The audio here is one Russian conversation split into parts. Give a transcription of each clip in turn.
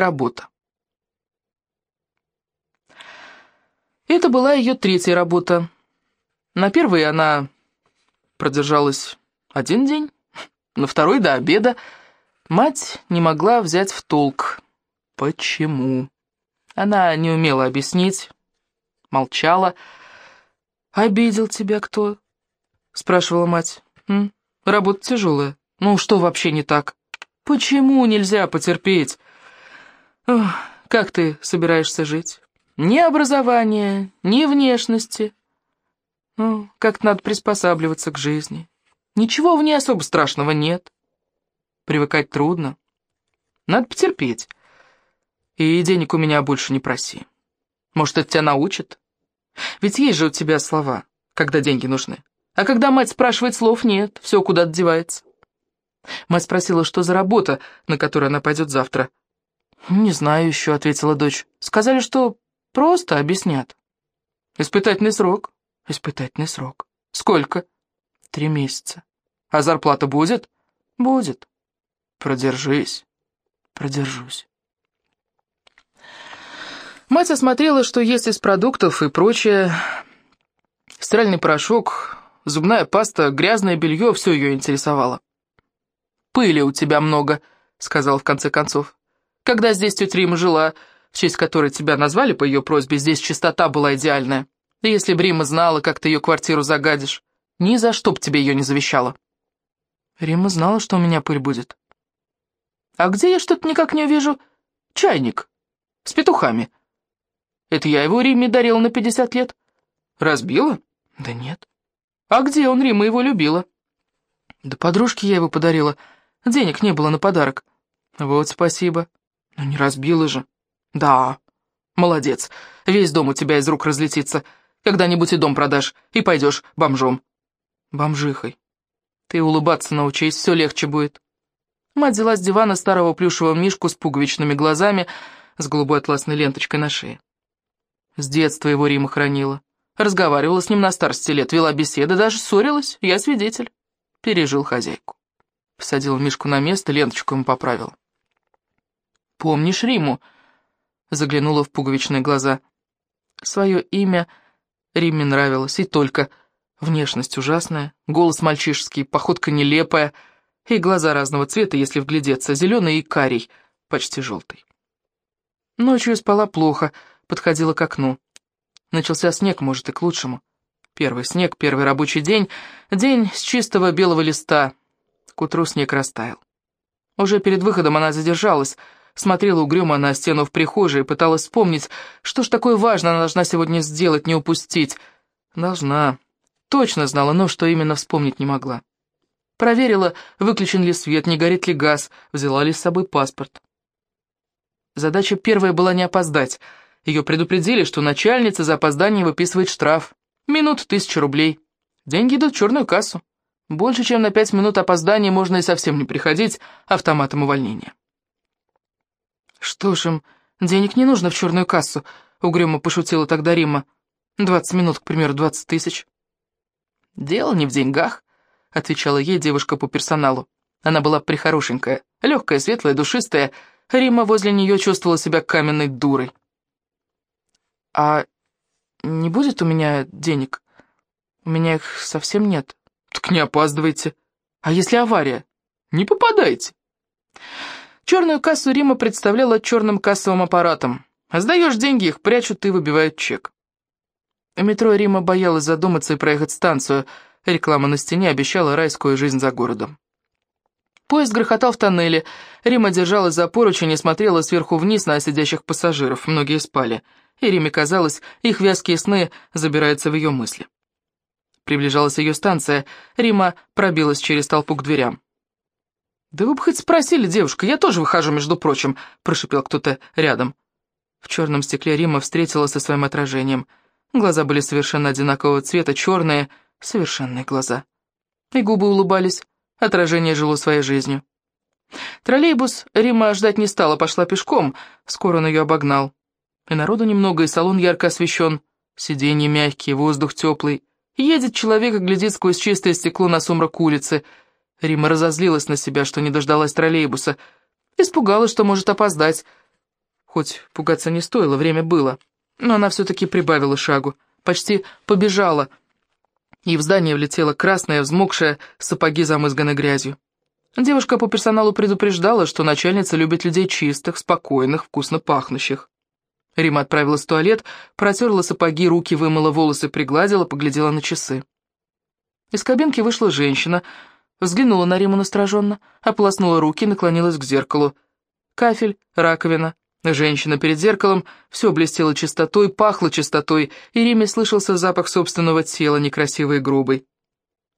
работа. Это была ее третья работа. На первой она продержалась один день, на второй до обеда. Мать не могла взять в толк. Почему? Она не умела объяснить, молчала. «Обидел тебя кто?» — спрашивала мать. «М? Работа тяжелая. Ну, что вообще не так? Почему нельзя потерпеть? Ох, как ты собираешься жить? Ни образования, ни внешности. Ну, как надо приспосабливаться к жизни. Ничего в ней особо страшного нет. Привыкать трудно. Надо потерпеть. И денег у меня больше не проси. Может, это тебя научит? Ведь есть же у тебя слова, когда деньги нужны. А когда мать спрашивает, слов нет, все куда-то девается. Мать спросила, что за работа, на которую она пойдет завтра. «Не знаю еще», — ответила дочь. «Сказали, что просто объяснят». «Испытательный срок?» «Испытательный срок». «Сколько?» «Три месяца». «А зарплата будет?» «Будет». «Продержись». «Продержусь». Мать осмотрела, что есть из продуктов и прочее. Стиральный порошок, зубная паста, грязное белье — все ее интересовало. «Пыли у тебя много», — сказала в конце концов. «Когда здесь тетя Рима жила, в честь которой тебя назвали по ее просьбе, здесь чистота была идеальная. И если б Рима знала, как ты ее квартиру загадишь, ни за что б тебе ее не завещала». Рима знала, что у меня пыль будет. «А где я что-то никак не увижу? Чайник. С петухами». Это я его Риме дарила на пятьдесят лет. Разбила? Да нет. А где он, Рима, его любила? Да подружке я его подарила. Денег не было на подарок. Вот спасибо. Ну не разбила же. Да, молодец. Весь дом у тебя из рук разлетится. Когда-нибудь и дом продашь, и пойдешь бомжом. Бомжихой. Ты улыбаться научись, все легче будет. Мать взяла с дивана старого плюшевого мишку с пуговичными глазами, с голубой атласной ленточкой на шее. С детства его Рима хранила. Разговаривала с ним на старости лет, вела беседы, даже ссорилась, я свидетель. Пережил хозяйку. Посадила Мишку на место, ленточку ему поправила. «Помнишь Риму?» Заглянула в пуговичные глаза. Свое имя Риме нравилось, и только. Внешность ужасная, голос мальчишеский, походка нелепая, и глаза разного цвета, если вглядеться, зеленый и карий, почти желтый. Ночью спала плохо, подходила к окну. Начался снег, может, и к лучшему. Первый снег, первый рабочий день, день с чистого белого листа. К утру снег растаял. Уже перед выходом она задержалась, смотрела угрюмо на стену в прихожей и пыталась вспомнить, что ж такое важное она должна сегодня сделать, не упустить. Должна. Точно знала, но что именно вспомнить не могла. Проверила, выключен ли свет, не горит ли газ, взяла ли с собой паспорт. Задача первая была не опоздать — ее предупредили, что начальница за опоздание выписывает штраф. Минут тысяча рублей. Деньги идут в черную кассу. Больше, чем на пять минут опоздания можно и совсем не приходить автоматом увольнения. «Что ж им, денег не нужно в черную кассу», — угрюмо пошутила тогда Рима. «Двадцать минут, к примеру, двадцать тысяч». «Дело не в деньгах», — отвечала ей девушка по персоналу. Она была прихорошенькая, легкая, светлая, душистая. Рима возле нее чувствовала себя каменной дурой. «А не будет у меня денег? У меня их совсем нет». «Так не опаздывайте. А если авария? Не попадайте». Черную кассу Рима представляла черным кассовым аппаратом. Сдаешь деньги, их прячут и выбивают чек. Метро Рима боялась задуматься и проехать станцию. Реклама на стене обещала райскую жизнь за городом. Поезд грохотал в тоннеле. Рима держалась за поручень и смотрела сверху вниз на сидящих пассажиров. Многие спали и Риме казалось, их вязкие сны забираются в ее мысли. Приближалась ее станция, Рима пробилась через толпу к дверям. «Да вы бы хоть спросили, девушка, я тоже выхожу, между прочим», — прошипел кто-то рядом. В черном стекле Рима встретила со своим отражением. Глаза были совершенно одинакового цвета, черные, совершенные глаза. И губы улыбались, отражение жило своей жизнью. Троллейбус Рима ждать не стала, пошла пешком, скоро он ее обогнал. И народу немного, и салон ярко освещен. Сиденья мягкие, воздух теплый. Едет человек и глядит сквозь чистое стекло на сумрак улицы. Рима разозлилась на себя, что не дождалась троллейбуса. Испугалась, что может опоздать. Хоть пугаться не стоило, время было. Но она все-таки прибавила шагу, почти побежала, и в здание влетела красная, взмокшая, сапоги замызганы грязью. Девушка по персоналу предупреждала, что начальница любит людей чистых, спокойных, вкусно пахнущих. Рима отправилась в туалет, протерла сапоги, руки вымыла, волосы пригладила, поглядела на часы. Из кабинки вышла женщина, взглянула на Риму настороженно, ополоснула руки, наклонилась к зеркалу. Кафель, раковина, женщина перед зеркалом, все блестело чистотой, пахло чистотой, и Риме слышался запах собственного тела, некрасивый и грубый.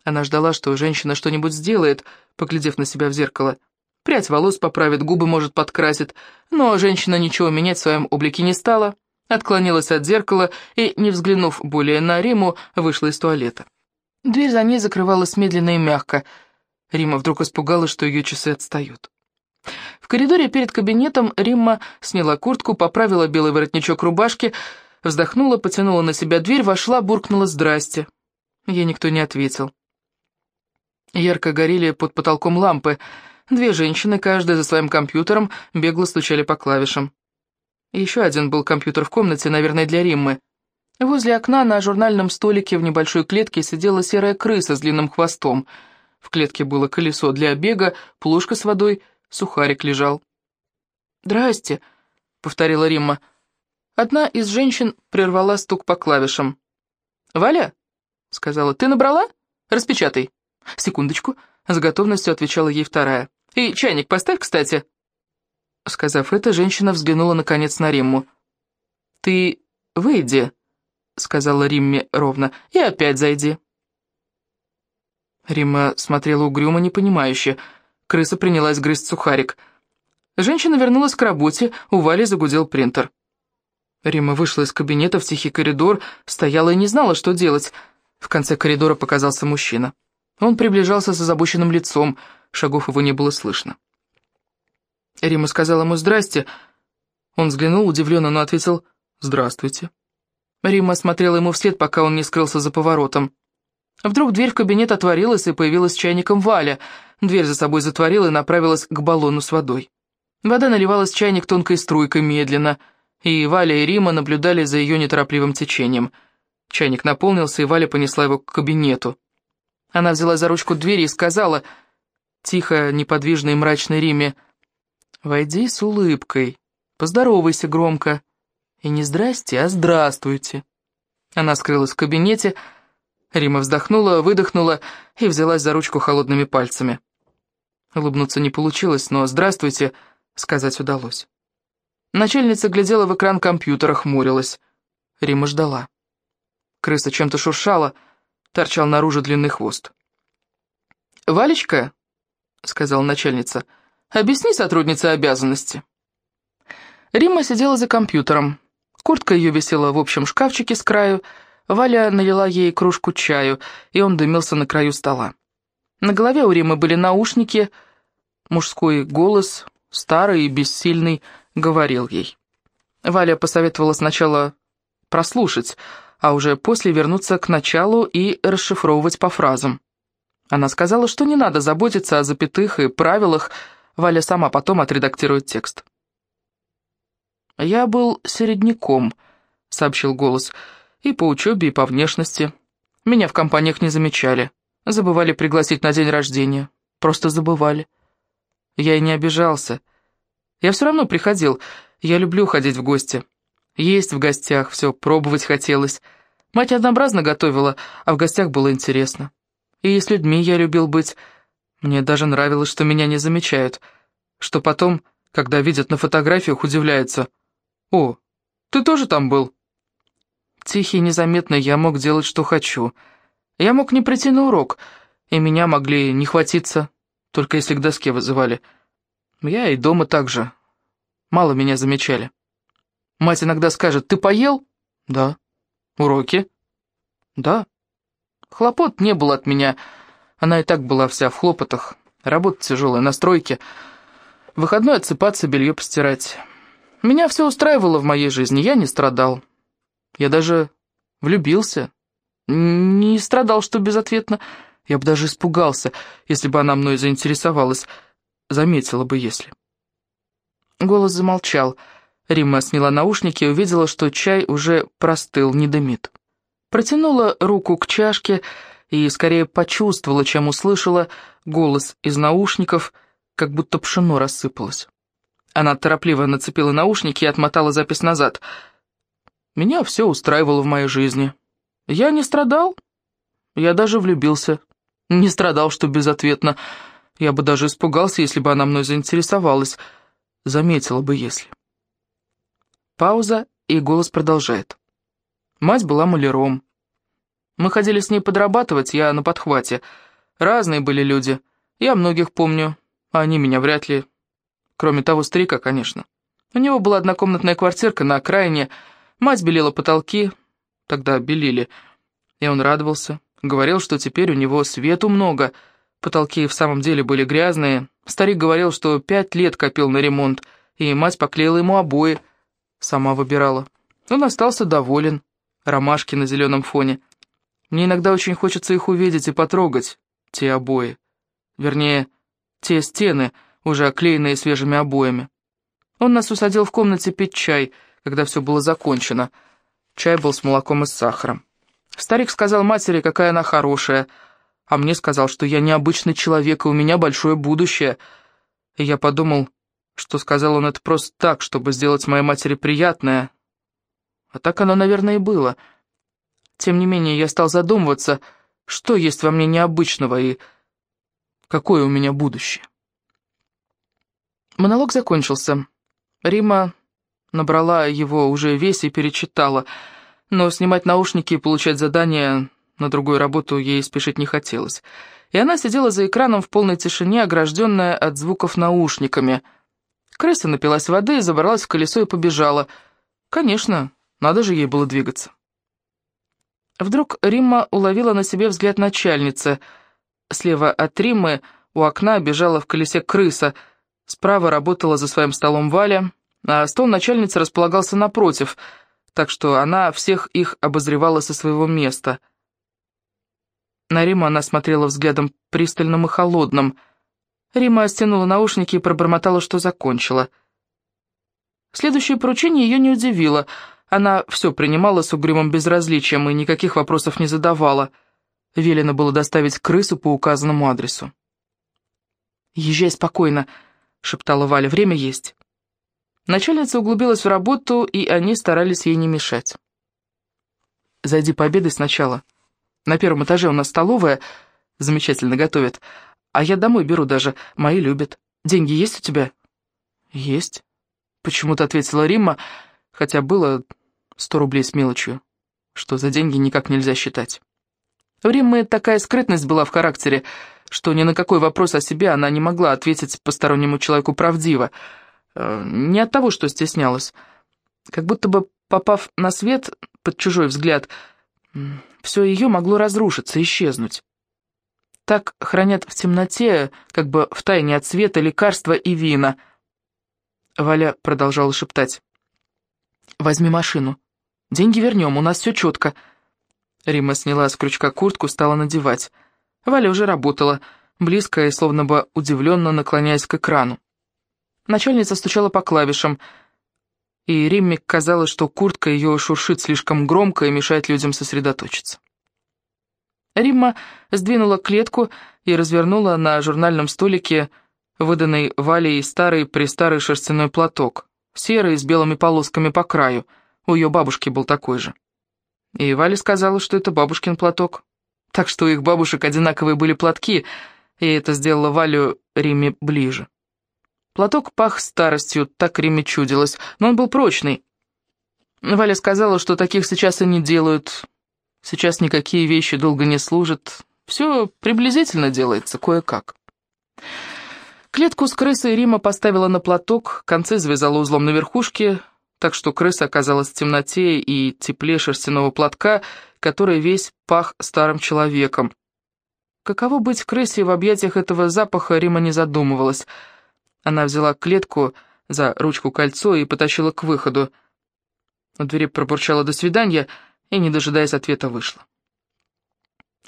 Она ждала, что женщина что-нибудь сделает, поглядев на себя в зеркало. Прядь волос поправит, губы, может, подкрасит, но женщина ничего менять в своем облике не стала, отклонилась от зеркала и, не взглянув более на Риму, вышла из туалета. Дверь за ней закрывалась медленно и мягко. Рима вдруг испугалась, что ее часы отстают. В коридоре перед кабинетом Римма сняла куртку, поправила белый воротничок рубашки, вздохнула, потянула на себя дверь, вошла, буркнула «Здрасте». Ей никто не ответил. Ярко горели под потолком лампы. Две женщины, каждая за своим компьютером, бегло стучали по клавишам. Еще один был компьютер в комнате, наверное, для Риммы. Возле окна на журнальном столике в небольшой клетке сидела серая крыса с длинным хвостом. В клетке было колесо для бега, плошка с водой, сухарик лежал. «Здрасте», — повторила Римма. Одна из женщин прервала стук по клавишам. «Валя?» — сказала. «Ты набрала? Распечатай». «Секундочку», — с готовностью отвечала ей вторая. «И чайник поставь, кстати». Сказав это, женщина взглянула наконец на Римму. «Ты выйди», — сказала Римме ровно, — «и опять зайди». Римма смотрела угрюмо, непонимающе. Крыса принялась грызть сухарик. Женщина вернулась к работе, у Вали загудел принтер. Рима вышла из кабинета в тихий коридор, стояла и не знала, что делать. В конце коридора показался мужчина. Он приближался с озабоченным лицом, шагов его не было слышно. Рима сказала ему «здрасте». Он взглянул удивленно, но ответил «здравствуйте». Рима смотрела ему вслед, пока он не скрылся за поворотом. Вдруг дверь в кабинет отворилась, и появилась чайником Валя. Дверь за собой затворила и направилась к баллону с водой. Вода наливалась в чайник тонкой струйкой медленно, и Валя и Рима наблюдали за ее неторопливым течением. Чайник наполнился, и Валя понесла его к кабинету. Она взяла за ручку двери и сказала, тихо, неподвижно и мрачной Риме, «Войди с улыбкой, поздоровайся громко, и не здрасте, а здравствуйте». Она скрылась в кабинете, Рима вздохнула, выдохнула и взялась за ручку холодными пальцами. Улыбнуться не получилось, но «здравствуйте» сказать удалось. Начальница глядела в экран компьютера, хмурилась. Рима ждала. Крыса чем-то шуршала, — торчал наружу длинный хвост. «Валечка», — сказала начальница, — «объясни сотруднице обязанности». Римма сидела за компьютером. Куртка ее висела в общем шкафчике с краю, Валя налила ей кружку чаю, и он дымился на краю стола. На голове у Римы были наушники, мужской голос, старый и бессильный, говорил ей. Валя посоветовала сначала прослушать, а уже после вернуться к началу и расшифровывать по фразам. Она сказала, что не надо заботиться о запятых и правилах, Валя сама потом отредактирует текст. «Я был середняком», — сообщил голос, — «и по учебе, и по внешности. Меня в компаниях не замечали. Забывали пригласить на день рождения. Просто забывали. Я и не обижался. Я все равно приходил. Я люблю ходить в гости. Есть в гостях, все пробовать хотелось. Мать однообразно готовила, а в гостях было интересно. И с людьми я любил быть. Мне даже нравилось, что меня не замечают. Что потом, когда видят на фотографиях, удивляются. «О, ты тоже там был?» Тихий и незаметный я мог делать, что хочу. Я мог не прийти на урок, и меня могли не хватиться, только если к доске вызывали. Я и дома так же. Мало меня замечали. Мать иногда скажет, «Ты поел?» «Да». «Уроки?» «Да». Хлопот не было от меня. Она и так была вся в хлопотах. Работа тяжелая, на стройке. Выходной отсыпаться, белье постирать. Меня все устраивало в моей жизни, я не страдал. Я даже влюбился. Не страдал, что безответно. Я бы даже испугался, если бы она мной заинтересовалась. Заметила бы, если. Голос замолчал. Римма сняла наушники и увидела, что чай уже простыл, не дымит. Протянула руку к чашке и скорее почувствовала, чем услышала голос из наушников, как будто пшено рассыпалось. Она торопливо нацепила наушники и отмотала запись назад. «Меня все устраивало в моей жизни. Я не страдал. Я даже влюбился. Не страдал, что безответно. Я бы даже испугался, если бы она мной заинтересовалась. Заметила бы, если». Пауза, и голос продолжает. Мать была маляром. Мы ходили с ней подрабатывать, я на подхвате. Разные были люди. Я многих помню, а они меня вряд ли. Кроме того старика, конечно. У него была однокомнатная квартирка на окраине. Мать белила потолки, тогда белили. И он радовался. Говорил, что теперь у него свету много. Потолки в самом деле были грязные. Старик говорил, что пять лет копил на ремонт, и мать поклеила ему обои, Сама выбирала. Он остался доволен. Ромашки на зеленом фоне. Мне иногда очень хочется их увидеть и потрогать, те обои. Вернее, те стены, уже оклеенные свежими обоями. Он нас усадил в комнате пить чай, когда все было закончено. Чай был с молоком и с сахаром. Старик сказал матери, какая она хорошая, а мне сказал, что я необычный человек, и у меня большое будущее. И я подумал, что сказал он это просто так, чтобы сделать моей матери приятное. А так оно, наверное, и было. Тем не менее, я стал задумываться, что есть во мне необычного и какое у меня будущее. Монолог закончился. Рима набрала его уже весь и перечитала, но снимать наушники и получать задание на другую работу ей спешить не хотелось. И она сидела за экраном в полной тишине, огражденная от звуков наушниками — Крыса напилась воды, забралась в колесо и побежала. Конечно, надо же ей было двигаться. Вдруг Римма уловила на себе взгляд начальницы. Слева от Риммы у окна бежала в колесе крыса, справа работала за своим столом Валя, а стол начальницы располагался напротив, так что она всех их обозревала со своего места. На Римму она смотрела взглядом пристальным и холодным — Рима стянула наушники и пробормотала, что закончила. Следующее поручение ее не удивило. Она все принимала с угрюмым безразличием и никаких вопросов не задавала. Велено было доставить крысу по указанному адресу. «Езжай спокойно», — шептала Валя, — «время есть». Начальница углубилась в работу, и они старались ей не мешать. «Зайди пообедай сначала. На первом этаже у нас столовая, замечательно готовят, а я домой беру даже, мои любят. Деньги есть у тебя?» «Есть», — почему-то ответила Римма, хотя было сто рублей с мелочью, что за деньги никак нельзя считать. У Риммы такая скрытность была в характере, что ни на какой вопрос о себе она не могла ответить постороннему человеку правдиво. Э, не от того, что стеснялась. Как будто бы, попав на свет под чужой взгляд, все ее могло разрушиться, исчезнуть. Так хранят в темноте, как бы в тайне от света, лекарства и вина. Валя продолжала шептать. «Возьми машину. Деньги вернем, у нас все четко». Рима сняла с крючка куртку, стала надевать. Валя уже работала, близко и словно бы удивленно наклоняясь к экрану. Начальница стучала по клавишам, и Римме казалось, что куртка ее шуршит слишком громко и мешает людям сосредоточиться. Римма сдвинула клетку и развернула на журнальном столике выданный Валей старый-престарый шерстяной платок, серый с белыми полосками по краю. У ее бабушки был такой же. И Валя сказала, что это бабушкин платок. Так что у их бабушек одинаковые были платки, и это сделало Валю Риме ближе. Платок пах старостью, так Риме чудилось, но он был прочный. Валя сказала, что таких сейчас и не делают, Сейчас никакие вещи долго не служат. Все приблизительно делается, кое-как. Клетку с крысой Рима поставила на платок, концы завязала узлом на верхушке, так что крыса оказалась в темноте и тепле шерстяного платка, который весь пах старым человеком. Каково быть крысе в объятиях этого запаха, Рима не задумывалась. Она взяла клетку за ручку кольцо и потащила к выходу. У двери пробурчала «до свидания», и, не дожидаясь ответа, вышла.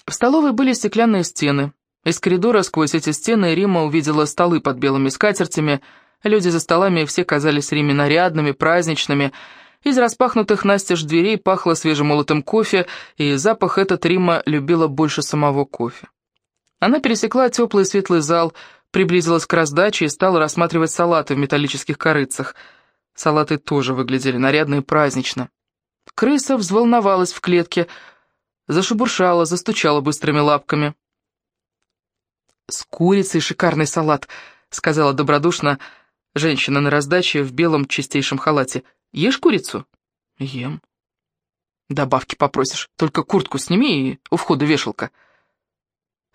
В столовой были стеклянные стены. Из коридора сквозь эти стены Рима увидела столы под белыми скатертями, Люди за столами все казались Риме нарядными, праздничными. Из распахнутых настежь дверей пахло свежемолотым кофе, и запах этот Рима любила больше самого кофе. Она пересекла теплый светлый зал, приблизилась к раздаче и стала рассматривать салаты в металлических корыцах. Салаты тоже выглядели нарядно и празднично. Крыса взволновалась в клетке, зашебуршала, застучала быстрыми лапками. «С курицей шикарный салат», — сказала добродушно женщина на раздаче в белом чистейшем халате. «Ешь курицу?» «Ем». «Добавки попросишь, только куртку сними и у входа вешалка».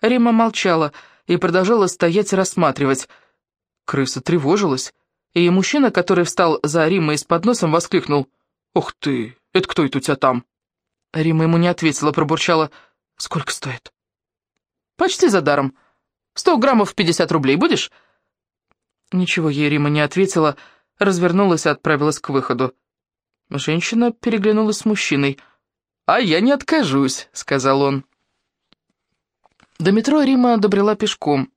Рима молчала и продолжала стоять и рассматривать. Крыса тревожилась, и мужчина, который встал за Римой с подносом, воскликнул. «Ух ты, это кто это у тебя там?» Рима ему не ответила, пробурчала. «Сколько стоит?» «Почти за даром. Сто граммов пятьдесят рублей будешь?» Ничего ей Рима не ответила, развернулась и отправилась к выходу. Женщина переглянулась с мужчиной. «А я не откажусь», — сказал он. До метро Рима добрела пешком.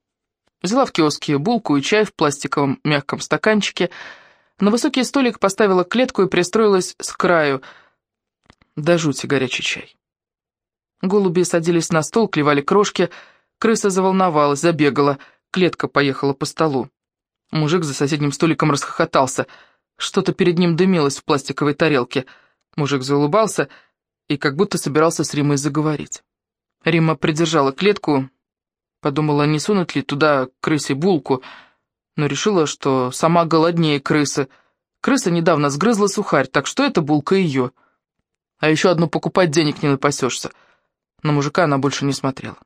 Взяла в киоске булку и чай в пластиковом мягком стаканчике, на высокий столик поставила клетку и пристроилась с краю. До жути горячий чай. Голуби садились на стол, клевали крошки, крыса заволновалась, забегала, клетка поехала по столу. Мужик за соседним столиком расхохотался. Что-то перед ним дымилось в пластиковой тарелке. Мужик заулыбался и как будто собирался с Римой заговорить. Рима придержала клетку, подумала, не сунуть ли туда крысе булку, но решила, что сама голоднее крысы. Крыса недавно сгрызла сухарь, так что эта булка ее. А еще одну покупать денег не напасешься. На мужика она больше не смотрела.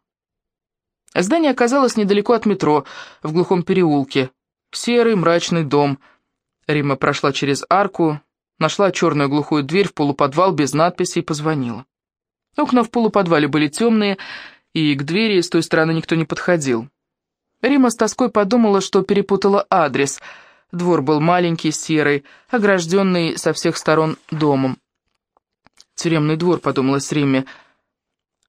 Здание оказалось недалеко от метро, в глухом переулке. Серый мрачный дом. Рима прошла через арку, нашла черную глухую дверь в полуподвал без надписи и позвонила. Окна в полуподвале были темные, и к двери с той стороны никто не подходил. Рима с тоской подумала, что перепутала адрес. Двор был маленький, серый, огражденный со всех сторон домом. «Тюремный двор», — подумалась Риме.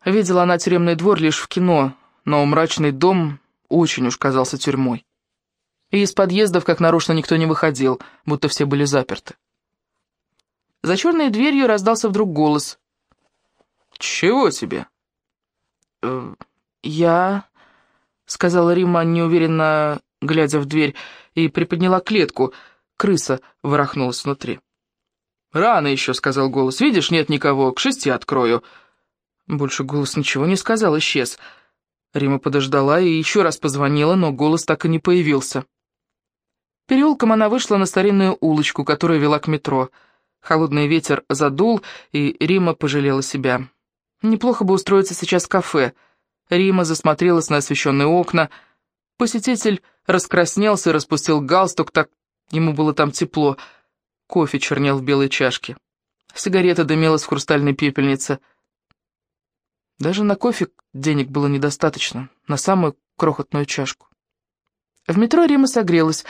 Видела она тюремный двор лишь в кино, но мрачный дом очень уж казался тюрьмой. И из подъездов, как нарочно, никто не выходил, будто все были заперты. За черной дверью раздался вдруг голос. «Чего тебе?» «Э, «Я...» — сказала Рима, неуверенно глядя в дверь, и приподняла клетку. Крыса ворохнулась внутри. «Рано еще», — сказал голос. «Видишь, нет никого. К шести открою». Больше голос ничего не сказал, исчез. Рима подождала и еще раз позвонила, но голос так и не появился. Переулком она вышла на старинную улочку, которая вела к метро. Холодный ветер задул, и Рима пожалела себя. Неплохо бы устроиться сейчас в кафе. Рима засмотрелась на освещенные окна. Посетитель раскраснелся и распустил галстук, так ему было там тепло. Кофе чернел в белой чашке. Сигарета дымилась в хрустальной пепельнице. Даже на кофе денег было недостаточно, на самую крохотную чашку. В метро Рима согрелась.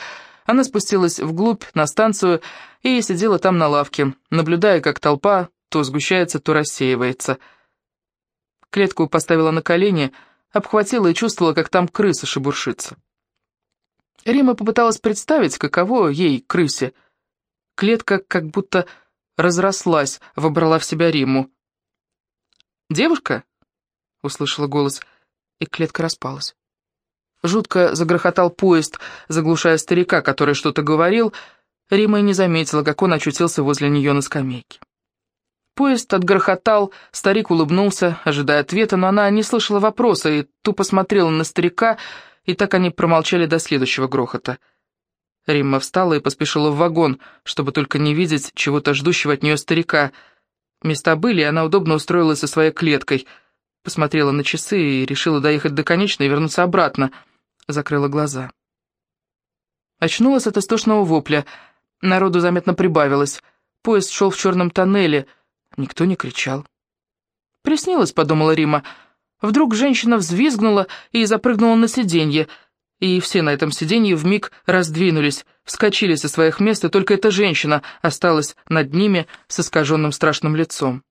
Она спустилась вглубь, на станцию, и сидела там на лавке, наблюдая, как толпа то сгущается, то рассеивается — Клетку поставила на колени, обхватила и чувствовала, как там крыса шебуршится. Рима попыталась представить, каково ей, крысе. Клетка как будто разрослась, вобрала в себя Риму. «Девушка?» — услышала голос, и клетка распалась. Жутко загрохотал поезд, заглушая старика, который что-то говорил. Рима и не заметила, как он очутился возле нее на скамейке. Поезд отгрохотал, старик улыбнулся, ожидая ответа, но она не слышала вопроса и тупо смотрела на старика, и так они промолчали до следующего грохота. Римма встала и поспешила в вагон, чтобы только не видеть чего-то ждущего от нее старика. Места были, и она удобно устроилась со своей клеткой. Посмотрела на часы и решила доехать до конечной и вернуться обратно. Закрыла глаза. Очнулась от истошного вопля. Народу заметно прибавилось. Поезд шел в черном тоннеле — Никто не кричал. «Приснилось», — подумала Рима. Вдруг женщина взвизгнула и запрыгнула на сиденье, и все на этом сиденье вмиг раздвинулись, вскочили со своих мест, и только эта женщина осталась над ними с искаженным страшным лицом.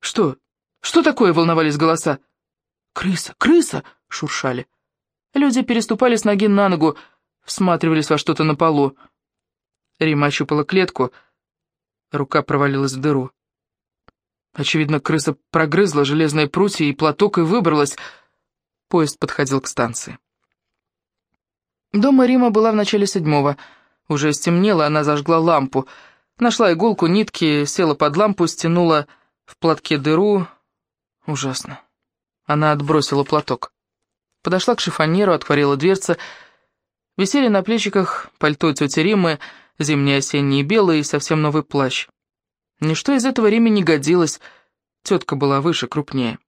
«Что? Что такое?» — волновались голоса. «Крыса! Крыса!» — шуршали. Люди переступали с ноги на ногу, всматривались во что-то на полу. Рима ощупала клетку, рука провалилась в дыру. Очевидно, крыса прогрызла железные прутья и платок и выбралась. Поезд подходил к станции. Дома Рима была в начале седьмого. Уже стемнело, она зажгла лампу. Нашла иголку, нитки, села под лампу, стянула в платке дыру. Ужасно. Она отбросила платок. Подошла к шифонеру, отворила дверца. Висели на плечиках пальто тети Римы, зимние, осенние, белые и совсем новый плащ. Ничто из этого Риме не годилось, тетка была выше, крупнее.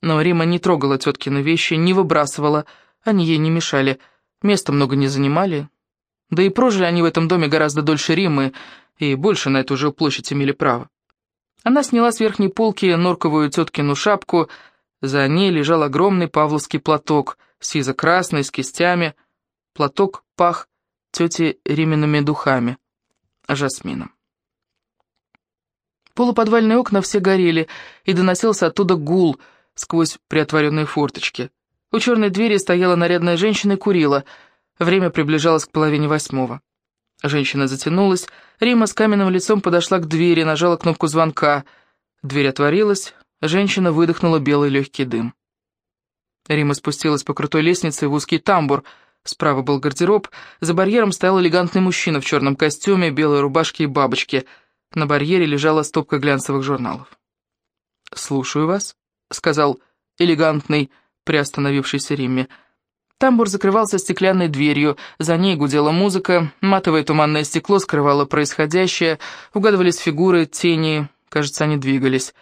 Но Рима не трогала теткины вещи, не выбрасывала, они ей не мешали, места много не занимали. Да и прожили они в этом доме гораздо дольше Римы, и больше на эту же площадь имели право. Она сняла с верхней полки норковую теткину шапку, за ней лежал огромный павловский платок, сизо-красный, с кистями. Платок пах тети Римиными духами, жасмином. Полуподвальные окна все горели, и доносился оттуда гул сквозь приотворенные форточки. У черной двери стояла нарядная женщина и курила. Время приближалось к половине восьмого. Женщина затянулась, Рима с каменным лицом подошла к двери, нажала кнопку звонка. Дверь отворилась, женщина выдохнула белый легкий дым. Рима спустилась по крутой лестнице в узкий тамбур. Справа был гардероб, за барьером стоял элегантный мужчина в черном костюме, белой рубашке и бабочке — на барьере лежала стопка глянцевых журналов. «Слушаю вас», — сказал элегантный, приостановившийся Римме. Тамбур закрывался стеклянной дверью, за ней гудела музыка, матовое туманное стекло скрывало происходящее, угадывались фигуры, тени, кажется, они двигались.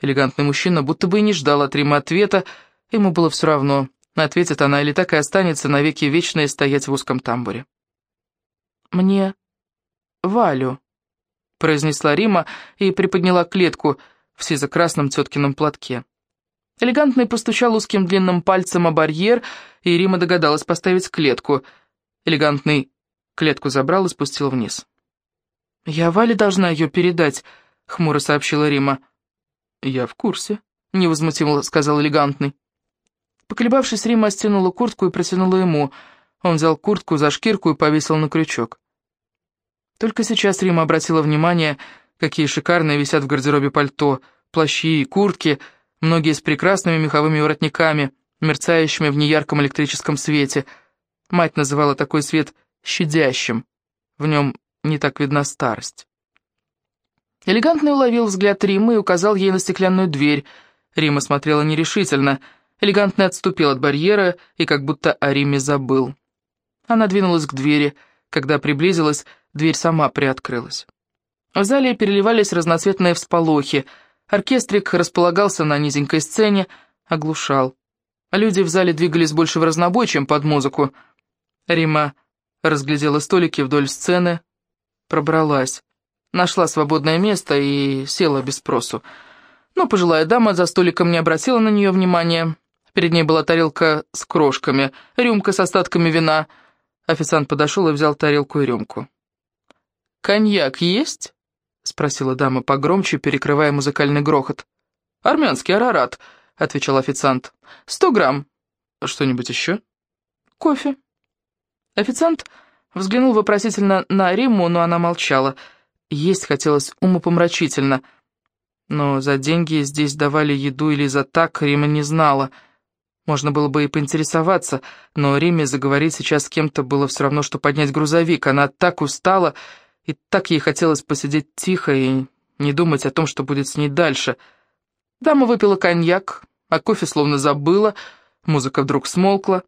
Элегантный мужчина будто бы и не ждал от Рима ответа, ему было все равно, ответит она или так и останется навеки вечной стоять в узком тамбуре. «Мне Валю», произнесла Рима и приподняла клетку в сизо-красном теткином платке. Элегантный постучал узким длинным пальцем о барьер, и Рима догадалась поставить клетку. Элегантный клетку забрал и спустил вниз. «Я Вале должна ее передать», — хмуро сообщила Рима. «Я в курсе», — невозмутимо сказал элегантный. Поколебавшись, Рима стянула куртку и протянула ему. Он взял куртку за шкирку и повесил на крючок. Только сейчас Рима обратила внимание, какие шикарные висят в гардеробе пальто, плащи и куртки, многие с прекрасными меховыми воротниками, мерцающими в неярком электрическом свете. Мать называла такой свет «щадящим». В нем не так видна старость. Элегантный уловил взгляд Римы и указал ей на стеклянную дверь. Рима смотрела нерешительно. Элегантный отступил от барьера и как будто о Риме забыл. Она двинулась к двери. Когда приблизилась, дверь сама приоткрылась. В зале переливались разноцветные всполохи. Оркестрик располагался на низенькой сцене, оглушал. Люди в зале двигались больше в разнобой, чем под музыку. Рима разглядела столики вдоль сцены, пробралась. Нашла свободное место и села без спросу. Но пожилая дама за столиком не обратила на нее внимания. Перед ней была тарелка с крошками, рюмка с остатками вина. Официант подошел и взял тарелку и рюмку. «Коньяк есть?» — спросила дама погромче, перекрывая музыкальный грохот. «Армянский арарат», — отвечал официант. «Сто грамм. Что-нибудь еще?» «Кофе». Официант взглянул вопросительно на Римму, но она молчала. Есть хотелось умопомрачительно. Но за деньги здесь давали еду или за так, Рима не знала. Можно было бы и поинтересоваться, но Риме заговорить сейчас с кем-то было все равно, что поднять грузовик. Она так устала и так ей хотелось посидеть тихо и не думать о том, что будет с ней дальше. Дама выпила коньяк, а кофе словно забыла, музыка вдруг смолкла,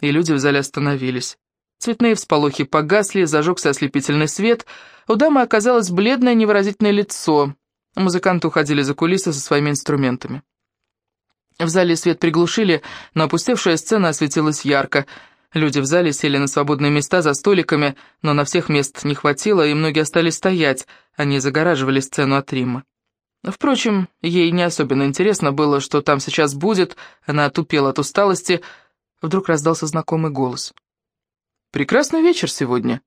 и люди в зале остановились. Цветные всполохи погасли, зажегся ослепительный свет. У дамы оказалось бледное невыразительное лицо. Музыканты уходили за кулисы со своими инструментами. В зале свет приглушили, но опустевшая сцена осветилась ярко — Люди в зале сели на свободные места за столиками, но на всех мест не хватило, и многие остались стоять, они загораживали сцену от Рима. Впрочем, ей не особенно интересно было, что там сейчас будет, она отупела от усталости. Вдруг раздался знакомый голос. «Прекрасный вечер сегодня».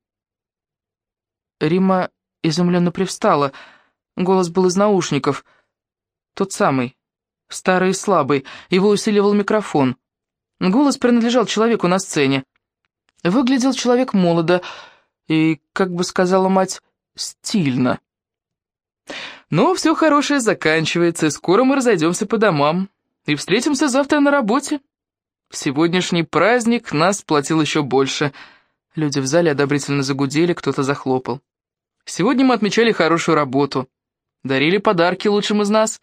Рима изумленно привстала. Голос был из наушников. Тот самый, старый и слабый, его усиливал микрофон. Голос принадлежал человеку на сцене. Выглядел человек молодо и, как бы сказала мать, стильно. Но все хорошее заканчивается, и скоро мы разойдемся по домам. И встретимся завтра на работе. Сегодняшний праздник нас сплотил еще больше. Люди в зале одобрительно загудели, кто-то захлопал. Сегодня мы отмечали хорошую работу. Дарили подарки лучшим из нас.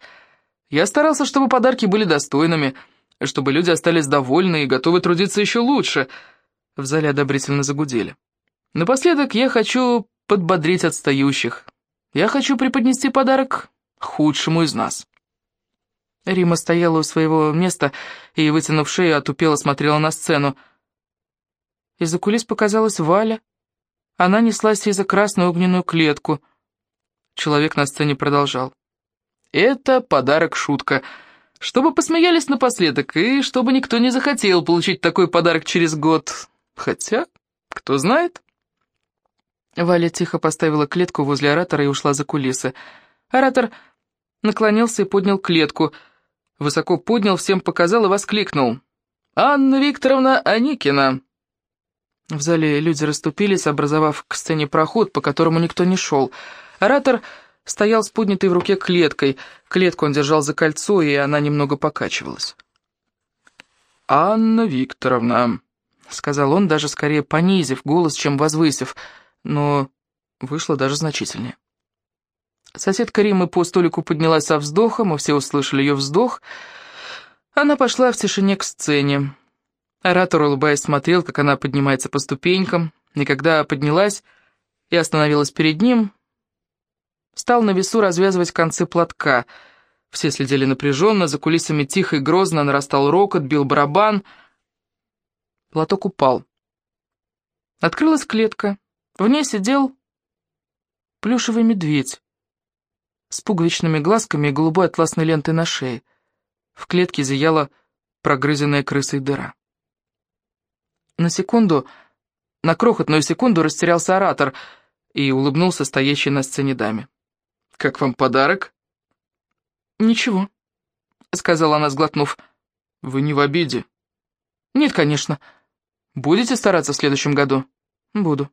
Я старался, чтобы подарки были достойными, чтобы люди остались довольны и готовы трудиться еще лучше. В зале одобрительно загудели. Напоследок я хочу подбодрить отстающих. Я хочу преподнести подарок худшему из нас. Рима стояла у своего места и, вытянув шею, отупело смотрела на сцену. Из-за кулис показалась Валя. Она неслась из-за красную огненную клетку. Человек на сцене продолжал. «Это подарок-шутка. Чтобы посмеялись напоследок, и чтобы никто не захотел получить такой подарок через год. Хотя, кто знает?» Валя тихо поставила клетку возле оратора и ушла за кулисы. Оратор наклонился и поднял клетку. Высоко поднял, всем показал и воскликнул. «Анна Викторовна Аникина!» В зале люди расступились, образовав к сцене проход, по которому никто не шел. Оратор стоял с поднятой в руке клеткой. Клетку он держал за кольцо, и она немного покачивалась. «Анна Викторовна», — сказал он, даже скорее понизив голос, чем возвысив, но вышло даже значительнее. Соседка Римы по столику поднялась со вздохом, и все услышали ее вздох. Она пошла в тишине к сцене. Оратор, улыбаясь, смотрел, как она поднимается по ступенькам, и когда поднялась и остановилась перед ним, стал на весу развязывать концы платка. Все следили напряженно, за кулисами тихо и грозно нарастал рокот, бил барабан. Платок упал. Открылась клетка. В ней сидел плюшевый медведь с пуговичными глазками и голубой атласной лентой на шее. В клетке зияла прогрызенная крысой дыра. На секунду, на крохотную секунду растерялся оратор и улыбнулся стоящей на сцене даме. «Как вам подарок?» «Ничего», — сказала она, сглотнув. «Вы не в обиде?» «Нет, конечно. Будете стараться в следующем году?» «Буду».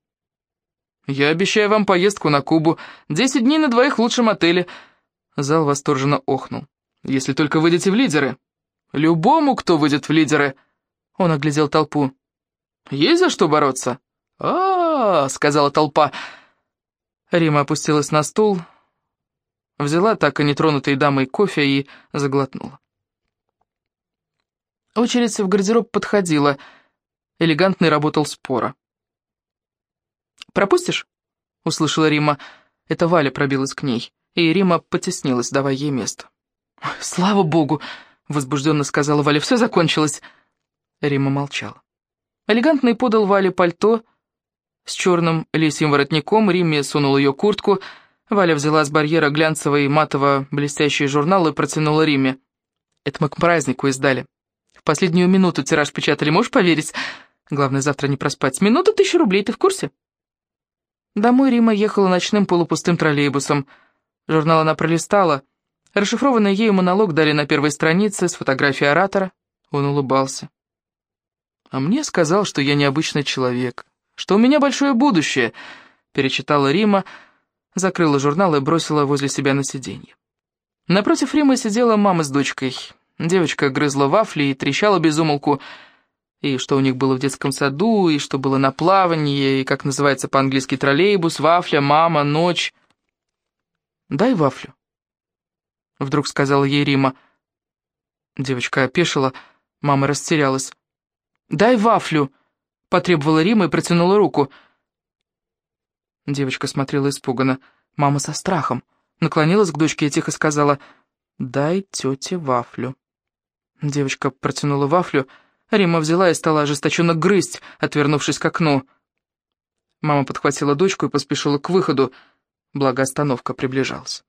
«Я обещаю вам поездку на Кубу. Десять дней на двоих в лучшем отеле». Зал восторженно охнул. «Если только выйдете в лидеры». «Любому, кто выйдет в лидеры». Он оглядел толпу. «Есть за что бороться?» а, -а, -а сказала толпа. Рима опустилась на стул, взяла так и нетронутой дамой кофе и заглотнула. Очередь в гардероб подходила. Элегантный работал спора. «Пропустишь?» — услышала Рима. Это Валя пробилась к ней, и Рима потеснилась, давая ей место. «Слава богу!» — возбужденно сказала Валя. «Все закончилось!» Рима молчала. Элегантный подал Вале пальто с черным лисьим воротником, Риме сунул ее куртку. Валя взяла с барьера глянцевый матово-блестящий журнал и протянула Риме. «Это мы к празднику издали. В последнюю минуту тираж печатали, можешь поверить? Главное, завтра не проспать. Минуту тысячу рублей, ты в курсе?» Домой Рима ехала ночным полупустым троллейбусом. Журнал она пролистала. Расшифрованный ею монолог дали на первой странице с фотографией оратора. Он улыбался. «А мне сказал, что я необычный человек, что у меня большое будущее», — перечитала Рима, закрыла журнал и бросила возле себя на сиденье. Напротив Римы сидела мама с дочкой. Девочка грызла вафли и трещала без умолку, — и что у них было в детском саду, и что было на плавании, и как называется по-английски троллейбус, вафля, мама, ночь. «Дай вафлю», — вдруг сказала ей Рима. Девочка опешила, мама растерялась. «Дай вафлю», — потребовала Рима и протянула руку. Девочка смотрела испуганно. Мама со страхом наклонилась к дочке и тихо сказала «Дай тете вафлю». Девочка протянула вафлю, — Рима взяла и стала ожесточенно грызть, отвернувшись к окну. Мама подхватила дочку и поспешила к выходу, благо остановка приближалась.